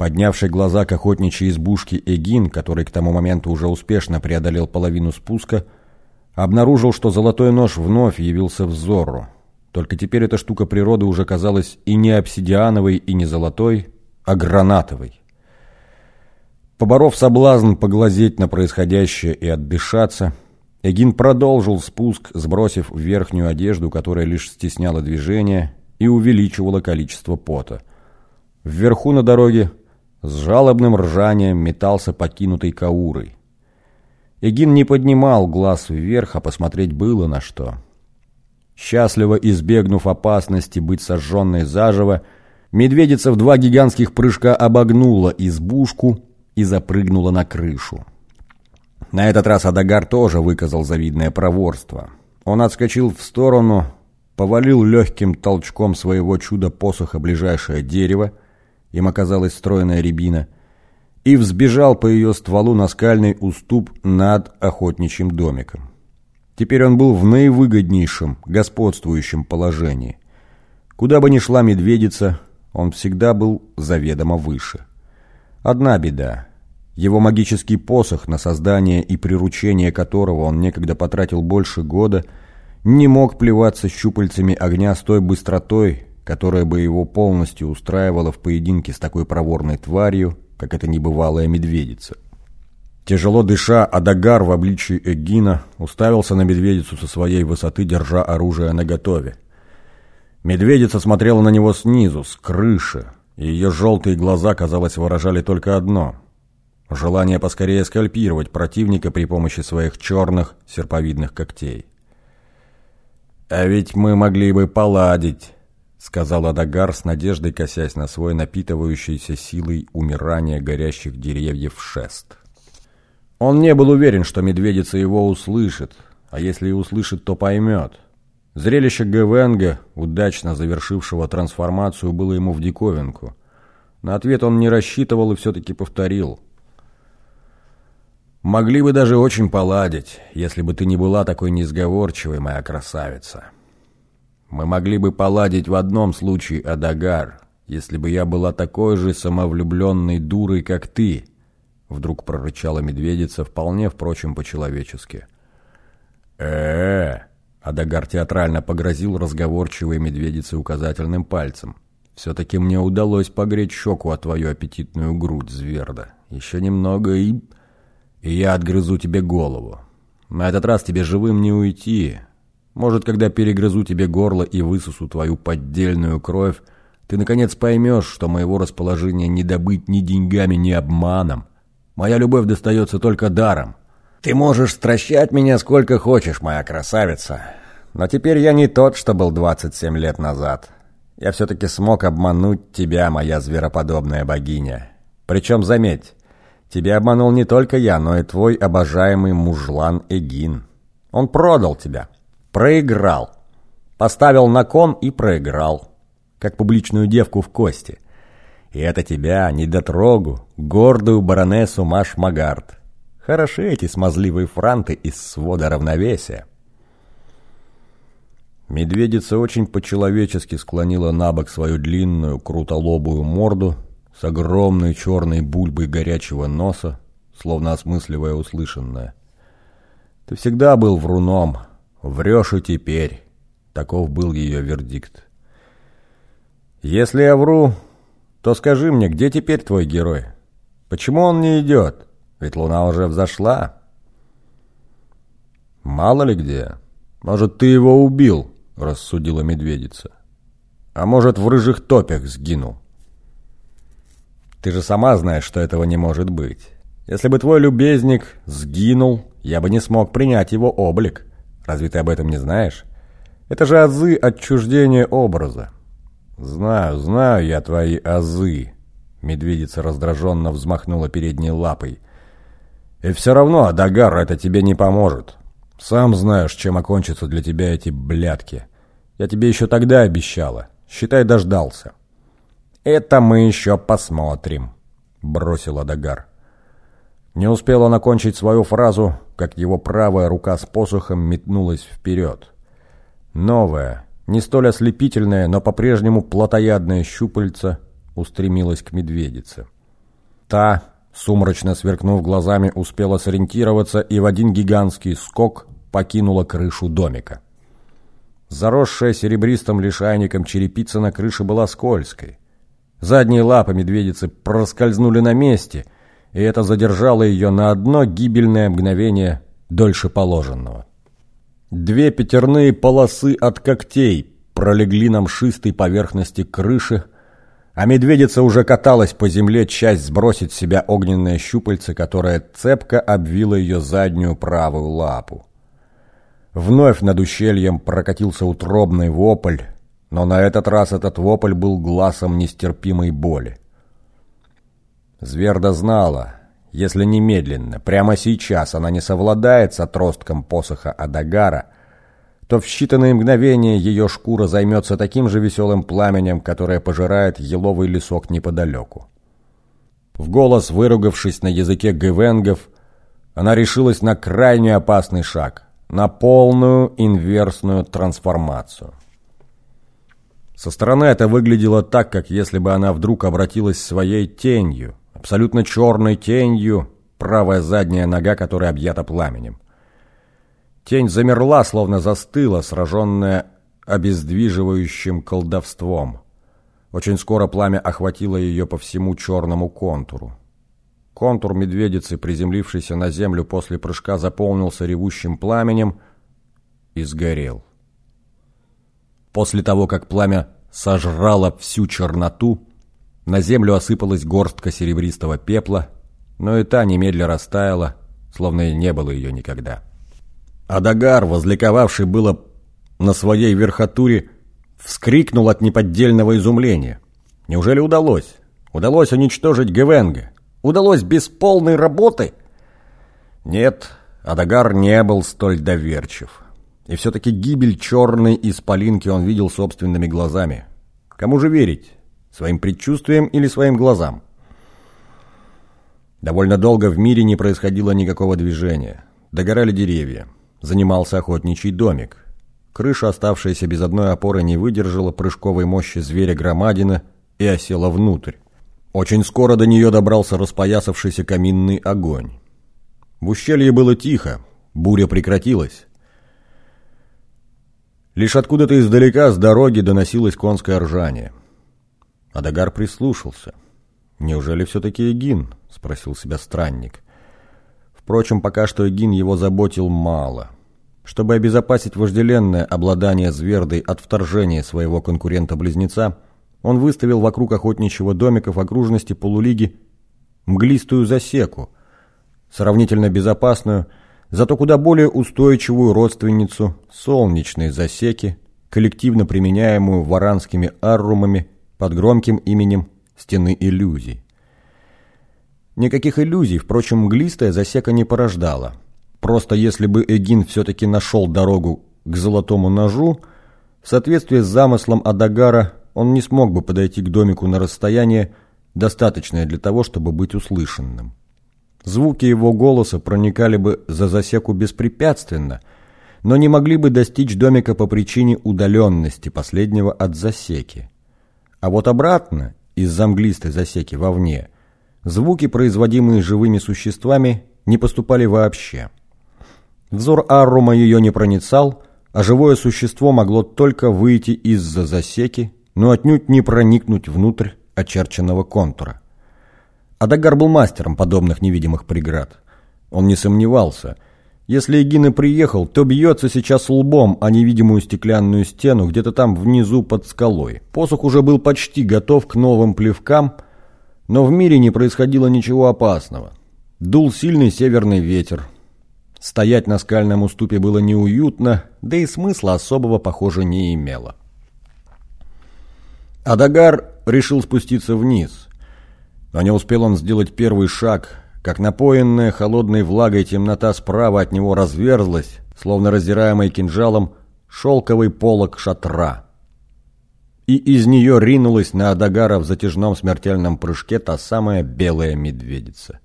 Поднявший глаза к охотничьей избушке Эгин, который к тому моменту уже успешно преодолел половину спуска, обнаружил, что золотой нож вновь явился взору. Только теперь эта штука природы уже казалась и не обсидиановой, и не золотой, а гранатовой. Поборов соблазн поглазеть на происходящее и отдышаться, Эгин продолжил спуск, сбросив верхнюю одежду, которая лишь стесняла движение и увеличивала количество пота. Вверху на дороге с жалобным ржанием метался покинутый Каурой. Эгин не поднимал глаз вверх, а посмотреть было на что. Счастливо избегнув опасности быть сожженной заживо, медведица в два гигантских прыжка обогнула избушку и запрыгнула на крышу. На этот раз Адагар тоже выказал завидное проворство. Он отскочил в сторону, повалил легким толчком своего чуда-посоха ближайшее дерево, им оказалась стройная рябина, и взбежал по ее стволу на скальный уступ над охотничьим домиком. Теперь он был в наивыгоднейшем, господствующем положении. Куда бы ни шла медведица, он всегда был заведомо выше. Одна беда. Его магический посох, на создание и приручение которого он некогда потратил больше года, не мог плеваться щупальцами огня с той быстротой, которая бы его полностью устраивала в поединке с такой проворной тварью, как эта небывалая медведица. Тяжело дыша, Адагар в обличии Эгина уставился на медведицу со своей высоты, держа оружие наготове. Медведица смотрела на него снизу, с крыши, и ее желтые глаза, казалось, выражали только одно — желание поскорее скальпировать противника при помощи своих черных серповидных когтей. «А ведь мы могли бы поладить», — сказал Адагар с надеждой, косясь на свой напитывающийся силой умирания горящих деревьев шест. Он не был уверен, что медведица его услышит, а если и услышит, то поймет — Зрелище Гевенга, удачно завершившего трансформацию, было ему в диковинку. На ответ он не рассчитывал и все-таки повторил. «Могли бы даже очень поладить, если бы ты не была такой несговорчивой, моя красавица. Мы могли бы поладить в одном случае, Адагар, если бы я была такой же самовлюбленной дурой, как ты», вдруг прорычала медведица, вполне, впрочем, по-человечески. «Э-э-э!» Адагар театрально погрозил разговорчивой медведице указательным пальцем. «Все-таки мне удалось погреть щеку о твою аппетитную грудь, зверда. Еще немного и... и я отгрызу тебе голову. На этот раз тебе живым не уйти. Может, когда перегрызу тебе горло и высосу твою поддельную кровь, ты наконец поймешь, что моего расположения не добыть ни деньгами, ни обманом. Моя любовь достается только даром. Ты можешь стращать меня сколько хочешь, моя красавица. Но теперь я не тот, что был 27 лет назад. Я все-таки смог обмануть тебя, моя звероподобная богиня. Причем, заметь, тебя обманул не только я, но и твой обожаемый мужлан Эгин. Он продал тебя. Проиграл. Поставил на кон и проиграл. Как публичную девку в кости. И это тебя, недотрогу, гордую баронессу Маш Магард. Хороши эти смазливые франты из свода равновесия. Медведица очень по-человечески склонила на бок свою длинную, крутолобую морду с огромной черной бульбой горячего носа, словно осмысливая услышанное. «Ты всегда был вруном, врешь и теперь», — таков был ее вердикт. «Если я вру, то скажи мне, где теперь твой герой? Почему он не идет?» Ведь луна уже взошла. Мало ли где. Может, ты его убил, рассудила медведица. А может, в рыжих топях сгинул. Ты же сама знаешь, что этого не может быть. Если бы твой любезник сгинул, я бы не смог принять его облик. Разве ты об этом не знаешь? Это же азы отчуждения образа. Знаю, знаю я твои азы. Медведица раздраженно взмахнула передней лапой. И все равно, Адагар, это тебе не поможет. Сам знаешь, чем окончатся для тебя эти блядки. Я тебе еще тогда обещала. Считай, дождался. Это мы еще посмотрим, бросил Адагар. Не успел он окончить свою фразу, как его правая рука с посохом метнулась вперед. Новая, не столь ослепительная, но по-прежнему плотоядная щупальца устремилась к медведице. Та, сумрачно сверкнув глазами, успела сориентироваться и в один гигантский скок покинула крышу домика. Заросшая серебристым лишайником черепица на крыше была скользкой. Задние лапы медведицы проскользнули на месте, и это задержало ее на одно гибельное мгновение дольше положенного. Две пятерные полосы от когтей пролегли на мшистой поверхности крыши, а медведица уже каталась по земле, часть сбросить с себя огненное щупальце, которое цепко обвило ее заднюю правую лапу. Вновь над ущельем прокатился утробный вопль, но на этот раз этот вопль был глазом нестерпимой боли. Зверда знала, если немедленно, прямо сейчас она не совладает с отростком посоха Адагара, то в считанные мгновения ее шкура займется таким же веселым пламенем, которое пожирает еловый лесок неподалеку. В голос выругавшись на языке гвенгов, она решилась на крайне опасный шаг, на полную инверсную трансформацию. Со стороны это выглядело так, как если бы она вдруг обратилась своей тенью, абсолютно черной тенью, правая задняя нога которой объята пламенем. Тень замерла, словно застыла, сраженная обездвиживающим колдовством. Очень скоро пламя охватило ее по всему черному контуру. Контур медведицы, приземлившийся на землю после прыжка, заполнился ревущим пламенем и сгорел. После того, как пламя сожрало всю черноту, на землю осыпалась горстка серебристого пепла, но и та немедля растаяла, словно и не было ее никогда. Адагар, возликовавший было на своей верхотуре, вскрикнул от неподдельного изумления. Неужели удалось? Удалось уничтожить Гевенга? Удалось без полной работы? Нет, Адагар не был столь доверчив. И все-таки гибель черной исполинки он видел собственными глазами. Кому же верить? Своим предчувствиям или своим глазам? Довольно долго в мире не происходило никакого движения. Догорали деревья. Занимался охотничий домик. Крыша, оставшаяся без одной опоры, не выдержала прыжковой мощи зверя-громадина и осела внутрь. Очень скоро до нее добрался распоясавшийся каминный огонь. В ущелье было тихо, буря прекратилась. Лишь откуда-то издалека с дороги доносилось конское ржание. Адагар прислушался. «Неужели все-таки Эгин?» — спросил себя странник. Впрочем, пока что Эгин его заботил мало. Чтобы обезопасить вожделенное обладание Звердой от вторжения своего конкурента-близнеца, он выставил вокруг охотничьего домика в окружности полулиги мглистую засеку, сравнительно безопасную, зато куда более устойчивую родственницу солнечной засеки, коллективно применяемую варанскими аррумами под громким именем «Стены иллюзий». Никаких иллюзий, впрочем, мглистая засека не порождала. Просто если бы Эгин все-таки нашел дорогу к золотому ножу, в соответствии с замыслом Адагара он не смог бы подойти к домику на расстояние, достаточное для того, чтобы быть услышанным. Звуки его голоса проникали бы за засеку беспрепятственно, но не могли бы достичь домика по причине удаленности последнего от засеки. А вот обратно, из замглистой засеки вовне, звуки, производимые живыми существами, не поступали вообще. Взор Аррума ее не проницал, а живое существо могло только выйти из-за засеки, но отнюдь не проникнуть внутрь очерченного контура. Адагар был мастером подобных невидимых преград. Он не сомневался. Если Эгина приехал, то бьется сейчас лбом о невидимую стеклянную стену где-то там внизу под скалой. Посох уже был почти готов к новым плевкам, но в мире не происходило ничего опасного. Дул сильный северный ветер. Стоять на скальном уступе было неуютно, да и смысла особого, похоже, не имело. Адагар решил спуститься вниз – но не успел он сделать первый шаг, как напоенная холодной влагой темнота справа от него разверзлась, словно раздираемый кинжалом, шелковый полог шатра. И из нее ринулась на Адагара в затяжном смертельном прыжке та самая белая медведица.